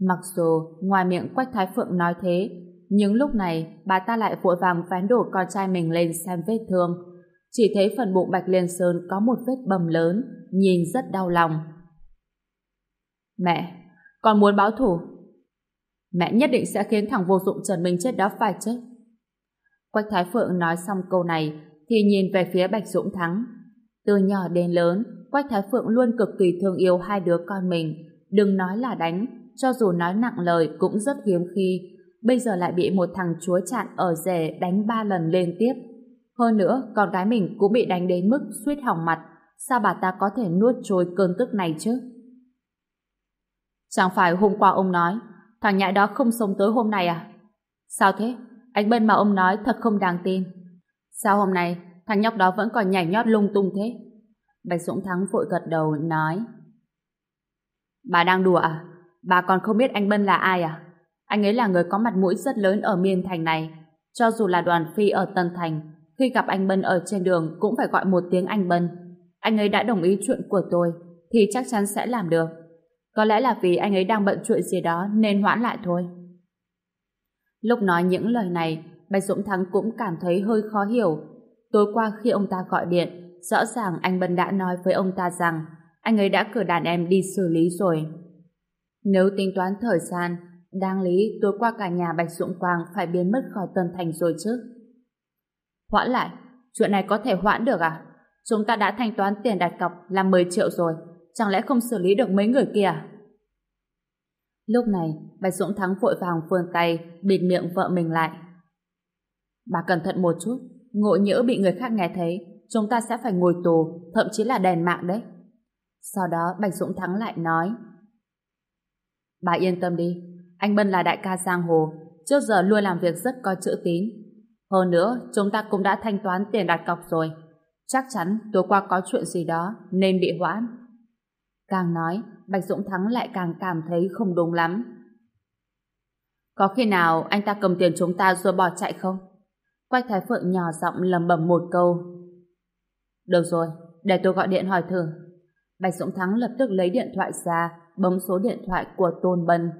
Mặc dù ngoài miệng Quách Thái Phượng nói thế, nhưng lúc này bà ta lại vội vàng vén đổ con trai mình lên xem vết thương. Chỉ thấy phần bụng Bạch Liên Sơn có một vết bầm lớn, nhìn rất đau lòng. Mẹ, con muốn báo thủ. Mẹ nhất định sẽ khiến thằng vô dụng Trần Minh chết đó phải chết. Quách Thái Phượng nói xong câu này thì nhìn về phía Bạch Dũng Thắng. Từ nhỏ đến lớn, Quách Thái Phượng luôn cực kỳ thương yêu hai đứa con mình. Đừng nói là đánh, cho dù nói nặng lời cũng rất hiếm khi. Bây giờ lại bị một thằng chúa chặn ở rể đánh ba lần liên tiếp. Hơn nữa, con gái mình cũng bị đánh đến mức suýt hỏng mặt. Sao bà ta có thể nuốt trôi cơn tức này chứ? Chẳng phải hôm qua ông nói thằng nhãi đó không sống tới hôm nay à? Sao thế? Anh bên mà ông nói thật không đáng tin. Sao hôm nay thằng nhóc đó vẫn còn nhảy nhót lung tung thế? Bạch Dũng Thắng vội gật đầu nói Bà đang đùa à? Bà còn không biết anh Bân là ai à? Anh ấy là người có mặt mũi rất lớn ở miền thành này. Cho dù là đoàn phi ở Tân Thành, khi gặp anh Bân ở trên đường cũng phải gọi một tiếng anh Bân. Anh ấy đã đồng ý chuyện của tôi, thì chắc chắn sẽ làm được. Có lẽ là vì anh ấy đang bận chuyện gì đó nên hoãn lại thôi. Lúc nói những lời này, Bạch Dũng Thắng cũng cảm thấy hơi khó hiểu. Tối qua khi ông ta gọi điện, rõ ràng anh Bân đã nói với ông ta rằng anh ấy đã cử đàn em đi xử lý rồi. Nếu tính toán thời gian, đáng lý tối qua cả nhà Bạch Dũng Quang phải biến mất khỏi Tân Thành rồi chứ. Hoãn lại, chuyện này có thể hoãn được à? Chúng ta đã thanh toán tiền đặt cọc là 10 triệu rồi, chẳng lẽ không xử lý được mấy người kia à? Lúc này, Bạch Dũng Thắng vội vàng vươn tay, bịt miệng vợ mình lại. Bà cẩn thận một chút, ngộ nhỡ bị người khác nghe thấy, chúng ta sẽ phải ngồi tù, thậm chí là đèn mạng đấy. Sau đó Bạch Dũng Thắng lại nói Bà yên tâm đi, anh Bân là đại ca giang hồ, trước giờ luôn làm việc rất có chữ tín. Hơn nữa, chúng ta cũng đã thanh toán tiền đặt cọc rồi. Chắc chắn tối qua có chuyện gì đó nên bị hoãn. Càng nói, Bạch Dũng Thắng lại càng cảm thấy không đúng lắm. Có khi nào anh ta cầm tiền chúng ta rồi bỏ chạy không? Quách Thái Phượng nhỏ giọng lầm bầm một câu. Được rồi, để tôi gọi điện hỏi thử. Bạch Dũng Thắng lập tức lấy điện thoại ra, bấm số điện thoại của Tôn Bân.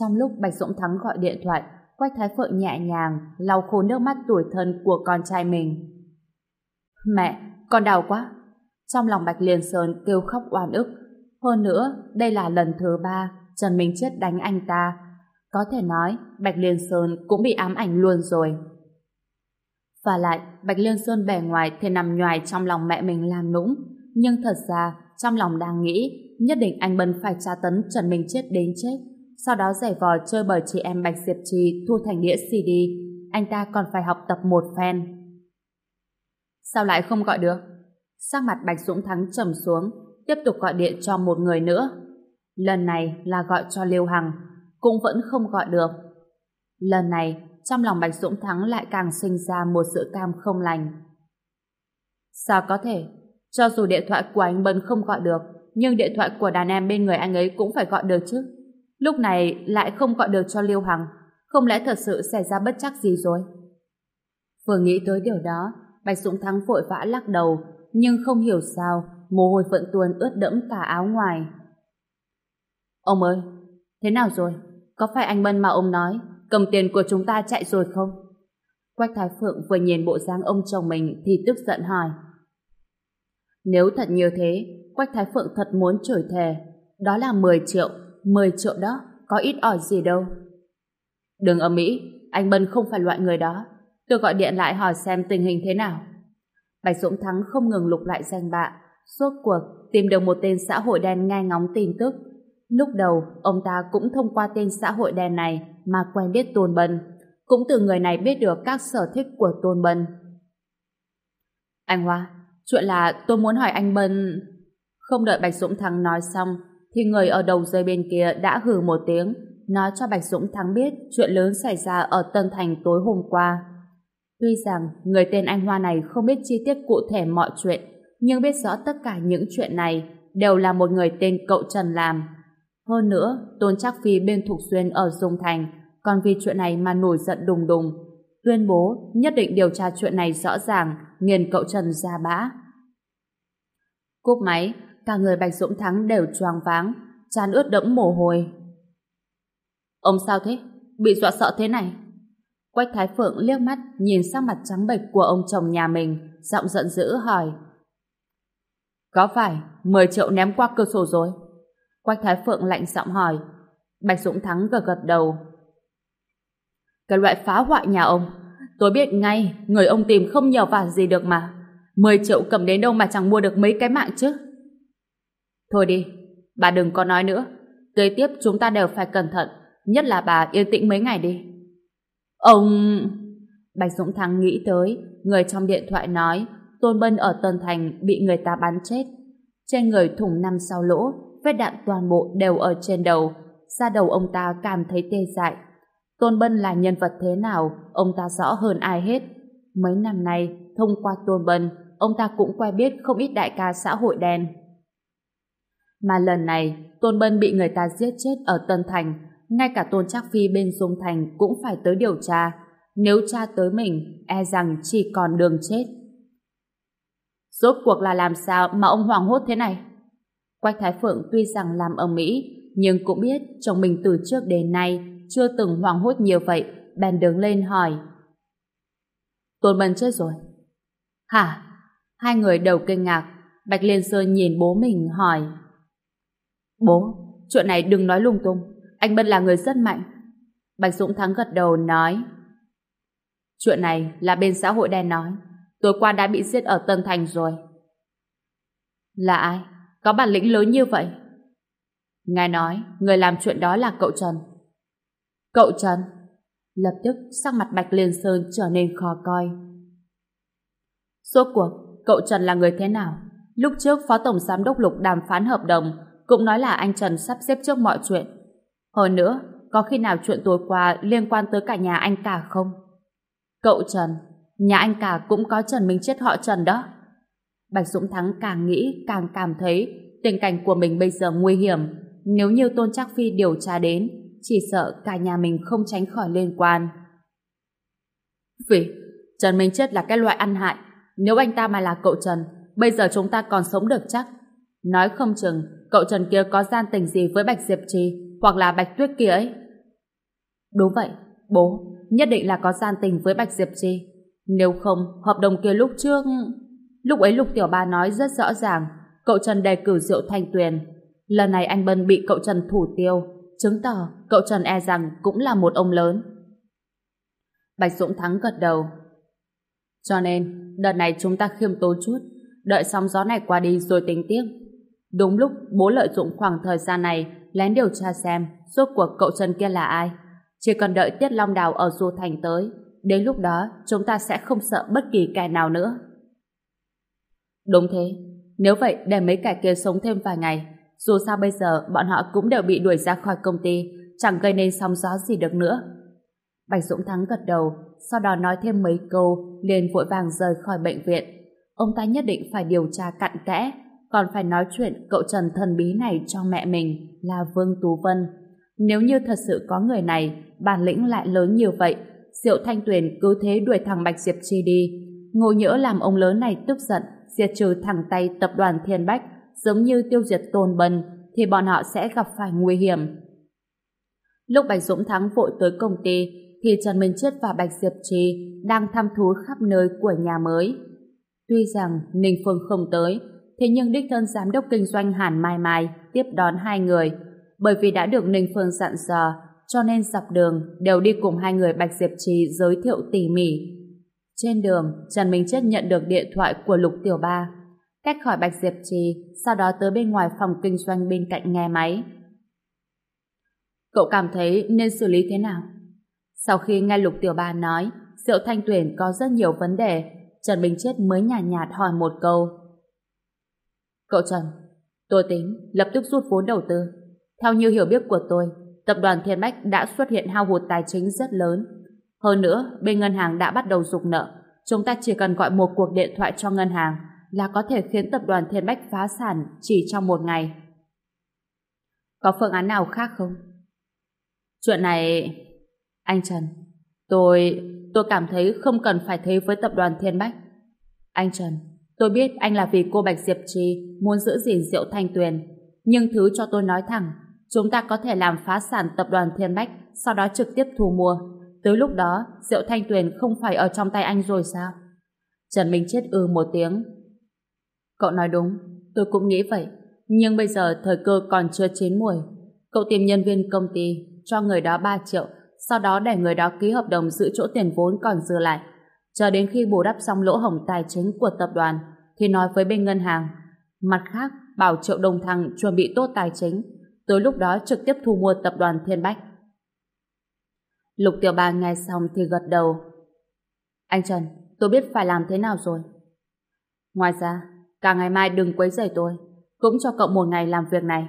Trong lúc Bạch Dũng Thắng gọi điện thoại, Quách Thái Phượng nhẹ nhàng lau khô nước mắt tuổi thân của con trai mình. Mẹ, con đau quá. Trong lòng Bạch Liên Sơn kêu khóc oan ức. Hơn nữa, đây là lần thứ ba Trần Minh Chết đánh anh ta. Có thể nói, Bạch Liên Sơn cũng bị ám ảnh luôn rồi. Và lại, Bạch Liên Sơn bề ngoài thì nằm nhoài trong lòng mẹ mình làm nũng. Nhưng thật ra, trong lòng đang nghĩ, nhất định anh Bân phải tra tấn Trần Minh Chết đến chết. Sau đó giải vò chơi bởi chị em Bạch Diệp Trì thu thành đĩa CD. Anh ta còn phải học tập một phen. Sao lại không gọi được? Sắc mặt Bạch Dũng Thắng trầm xuống, tiếp tục gọi điện cho một người nữa. Lần này là gọi cho Liêu Hằng, cũng vẫn không gọi được. Lần này, trong lòng Bạch Dũng Thắng lại càng sinh ra một sự cam không lành. Sao có thể? Cho dù điện thoại của anh Bân không gọi được, nhưng điện thoại của đàn em bên người anh ấy cũng phải gọi được chứ. Lúc này lại không gọi được cho Liêu Hằng, không lẽ thật sự xảy ra bất chắc gì rồi? Vừa nghĩ tới điều đó, Bạch Dũng Thắng vội vã lắc đầu, nhưng không hiểu sao, mồ hôi vẫn tuôn ướt đẫm cả áo ngoài. Ông ơi, thế nào rồi? Có phải anh Bân mà ông nói, cầm tiền của chúng ta chạy rồi không? Quách Thái Phượng vừa nhìn bộ dáng ông chồng mình thì tức giận hỏi. Nếu thật như thế, Quách Thái Phượng thật muốn chửi thề. Đó là 10 triệu, 10 triệu đó, có ít ỏi gì đâu. Đừng ở Mỹ, anh Bân không phải loại người đó. Tôi gọi điện lại hỏi xem tình hình thế nào. Bạch Dũng Thắng không ngừng lục lại danh bạ, suốt cuộc tìm được một tên xã hội đen nghe ngóng tin tức. Lúc đầu, ông ta cũng thông qua tên xã hội đen này mà quen biết Tôn Bân. Cũng từ người này biết được các sở thích của Tôn Bân. Anh Hoa, chuyện là tôi muốn hỏi anh Bân... Không đợi Bạch Dũng Thắng nói xong, thì người ở đầu dây bên kia đã hừ một tiếng, nói cho Bạch Dũng Thắng biết chuyện lớn xảy ra ở Tân Thành tối hôm qua. Tuy rằng người tên anh Hoa này không biết chi tiết cụ thể mọi chuyện, nhưng biết rõ tất cả những chuyện này đều là một người tên cậu Trần làm. Hơn nữa, Tôn Trác Phi bên Thục Xuyên ở Dung Thành còn vì chuyện này mà nổi giận đùng đùng, tuyên bố nhất định điều tra chuyện này rõ ràng, nghiền cậu Trần ra bã. Cúp máy, cả người Bạch Dũng Thắng đều choáng váng, tràn ướt đẫm mồ hôi. Ông sao thế? Bị dọa sợ thế này? Quách Thái Phượng liếc mắt nhìn sang mặt trắng bệch của ông chồng nhà mình, giọng giận dữ hỏi. Có phải 10 triệu ném qua cửa sổ rồi? Quách Thái Phượng lạnh giọng hỏi. Bạch Dũng Thắng gật gật đầu. Cái loại phá hoại nhà ông, tôi biết ngay người ông tìm không nhờ vả gì được mà. 10 triệu cầm đến đâu mà chẳng mua được mấy cái mạng chứ. Thôi đi, Bà đừng có nói nữa. Kế tiếp chúng ta đều phải cẩn thận, nhất là bà yên tĩnh mấy ngày đi. Ông... Bạch Dũng Thắng nghĩ tới, người trong điện thoại nói Tôn Bân ở Tân Thành bị người ta bắn chết. Trên người thủng năm sau lỗ, vết đạn toàn bộ đều ở trên đầu. Da đầu ông ta cảm thấy tê dại. Tôn Bân là nhân vật thế nào, ông ta rõ hơn ai hết. Mấy năm nay, thông qua Tôn Bân, ông ta cũng quen biết không ít đại ca xã hội đen. Mà lần này, Tôn Bân bị người ta giết chết ở Tân Thành, ngay cả Tôn Trác Phi bên Dung Thành cũng phải tới điều tra. Nếu tra tới mình, e rằng chỉ còn đường chết. Rốt cuộc là làm sao mà ông hoàng hốt thế này? Quách Thái Phượng tuy rằng làm ở Mỹ, nhưng cũng biết chồng mình từ trước đến nay chưa từng hoảng hốt nhiều vậy, bèn đứng lên hỏi. Tôn Bân chết rồi. Hả? Hai người đầu kinh ngạc, Bạch Liên Sơn nhìn bố mình hỏi. Bố, chuyện này đừng nói lung tung, anh Bân là người rất mạnh. Bạch Dũng Thắng gật đầu nói. Chuyện này là bên xã hội đen nói, tối qua đã bị giết ở Tân Thành rồi. Là ai? Có bản lĩnh lớn như vậy? Ngài nói, người làm chuyện đó là cậu Trần. Cậu Trần? Lập tức sắc mặt Bạch Liên Sơn trở nên khó coi. Suốt cuộc, cậu Trần là người thế nào? Lúc trước Phó Tổng Giám đốc Lục đàm phán hợp đồng cũng nói là anh Trần sắp xếp trước mọi chuyện. Hơn nữa, có khi nào chuyện tối qua liên quan tới cả nhà anh cả không? Cậu Trần, nhà anh cả cũng có Trần Minh Chết họ Trần đó. Bạch Dũng Thắng càng nghĩ càng cảm thấy tình cảnh của mình bây giờ nguy hiểm. Nếu như Tôn Trác Phi điều tra đến, chỉ sợ cả nhà mình không tránh khỏi liên quan. Vì Trần Minh Chết là cái loại ăn hại. Nếu anh ta mà là cậu Trần, bây giờ chúng ta còn sống được chắc. Nói không chừng, cậu Trần kia có gian tình gì với Bạch Diệp Trì hoặc là Bạch Tuyết kia ấy. Đúng vậy, bố, nhất định là có gian tình với Bạch Diệp Trì. Nếu không, hợp đồng kia lúc trước... Lúc ấy Lục Tiểu Ba nói rất rõ ràng, cậu Trần đề cử rượu thanh tuyền. Lần này anh Bân bị cậu Trần thủ tiêu, chứng tỏ cậu Trần e rằng cũng là một ông lớn. Bạch Dũng Thắng gật đầu. Cho nên, đợt này chúng ta khiêm tốn chút, đợi sóng gió này qua đi rồi tính tiếp. Đúng lúc bố lợi dụng khoảng thời gian này lén điều tra xem suốt cuộc cậu Trần kia là ai. Chỉ cần đợi Tiết Long Đào ở Du Thành tới, đến lúc đó chúng ta sẽ không sợ bất kỳ kẻ nào nữa. Đúng thế, nếu vậy để mấy kẻ kia sống thêm vài ngày, dù sao bây giờ bọn họ cũng đều bị đuổi ra khỏi công ty, chẳng gây nên sóng gió gì được nữa. Bạch Dũng Thắng gật đầu, sau đó nói thêm mấy câu, liền vội vàng rời khỏi bệnh viện. Ông ta nhất định phải điều tra cặn kẽ, còn phải nói chuyện cậu Trần thần bí này cho mẹ mình là Vương Tú Vân. Nếu như thật sự có người này, bản lĩnh lại lớn như vậy, Diệu Thanh Tuyền cứ thế đuổi thằng Bạch Diệp Chi đi. Ngộ nhỡ làm ông lớn này tức giận, diệt trừ thẳng tay tập đoàn Thiên Bách, giống như tiêu diệt Tôn Bân, thì bọn họ sẽ gặp phải nguy hiểm. Lúc Bạch Dũng Thắng vội tới công ty, thì Trần Minh Chết và Bạch Diệp Trì đang thăm thú khắp nơi của nhà mới. Tuy rằng Ninh Phương không tới, thế nhưng đích thân giám đốc kinh doanh Hàn Mai Mai tiếp đón hai người, bởi vì đã được Ninh Phương dặn dò, cho nên dọc đường đều đi cùng hai người Bạch Diệp Trì giới thiệu tỉ mỉ. Trên đường, Trần Minh Chết nhận được điện thoại của Lục Tiểu Ba. Cách khỏi Bạch Diệp Trì, sau đó tới bên ngoài phòng kinh doanh bên cạnh nghe máy. Cậu cảm thấy nên xử lý thế nào? Sau khi nghe Lục Tiểu Ba nói, Diệu Thanh Tuyển có rất nhiều vấn đề, Trần Minh Chết mới nhàn nhạt, nhạt hỏi một câu. Cậu Trần, tôi tính lập tức rút vốn đầu tư. Theo như hiểu biết của tôi, tập đoàn Thiên Bách đã xuất hiện hao hụt tài chính rất lớn. Hơn nữa, bên ngân hàng đã bắt đầu dục nợ. Chúng ta chỉ cần gọi một cuộc điện thoại cho ngân hàng là có thể khiến tập đoàn Thiên Bách phá sản chỉ trong một ngày. Có phương án nào khác không? Chuyện này... Anh Trần, tôi... tôi cảm thấy không cần phải thế với tập đoàn Thiên Bách. Anh Trần, tôi biết anh là vì cô Bạch Diệp Trì muốn giữ gìn rượu thanh tuyền. Nhưng thứ cho tôi nói thẳng, chúng ta có thể làm phá sản tập đoàn Thiên Bách, sau đó trực tiếp thu mua. Tới lúc đó, rượu thanh tuyền không phải ở trong tay anh rồi sao? Trần Minh chết ư ừ một tiếng. Cậu nói đúng, tôi cũng nghĩ vậy. Nhưng bây giờ thời cơ còn chưa chín mùi. Cậu tìm nhân viên công ty, cho người đó 3 triệu, sau đó để người đó ký hợp đồng giữ chỗ tiền vốn còn dư lại. Chờ đến khi bù đắp xong lỗ hổng tài chính của tập đoàn, thì nói với bên ngân hàng. Mặt khác, bảo Triệu đồng Thăng chuẩn bị tốt tài chính, tới lúc đó trực tiếp thu mua tập đoàn Thiên Bách. Lục Tiểu Ba nghe xong thì gật đầu. Anh Trần, tôi biết phải làm thế nào rồi. Ngoài ra, cả ngày mai đừng quấy rầy tôi, cũng cho cậu một ngày làm việc này.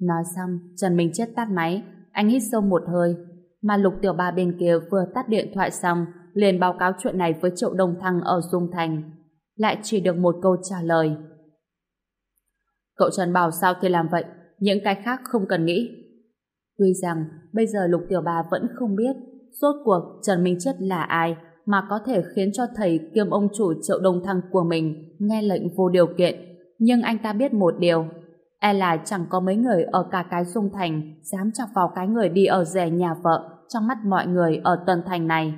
Nói xong, Trần Minh Chết tắt máy, anh hít sâu một hơi, mà Lục Tiểu Ba bên kia vừa tắt điện thoại xong, liền báo cáo chuyện này với Triệu Đông Thăng ở Dung Thành. Lại chỉ được một câu trả lời. Cậu Trần bảo sao thì làm vậy, những cái khác không cần nghĩ. Tuy rằng bây giờ Lục Tiểu bà vẫn không biết rốt cuộc Trần Minh Chết là ai mà có thể khiến cho thầy kiêm ông chủ Triệu Đông Thăng của mình nghe lệnh vô điều kiện. Nhưng anh ta biết một điều, e là chẳng có mấy người ở cả cái Dung Thành dám chọc vào cái người đi ở rẻ nhà vợ trong mắt mọi người ở Tân Thành này.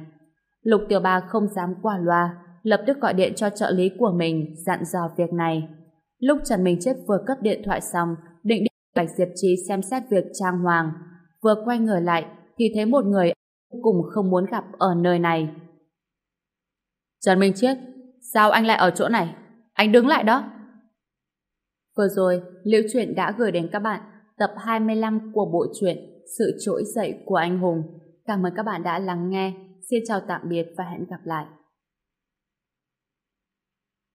Lục Tiểu Ba không dám qua loa, lập tức gọi điện cho trợ lý của mình dặn dò việc này. Lúc Trần Minh Chết vừa cất điện thoại xong, Bạch Diệp Trì xem xét việc trang hoàng. Vừa quay người lại, thì thấy một người cùng không muốn gặp ở nơi này. Trần Minh Chiết, sao anh lại ở chỗ này? Anh đứng lại đó. Vừa rồi, Liễu Chuyện đã gửi đến các bạn tập 25 của bộ truyện Sự trỗi dậy của anh hùng. Cảm ơn các bạn đã lắng nghe. Xin chào tạm biệt và hẹn gặp lại.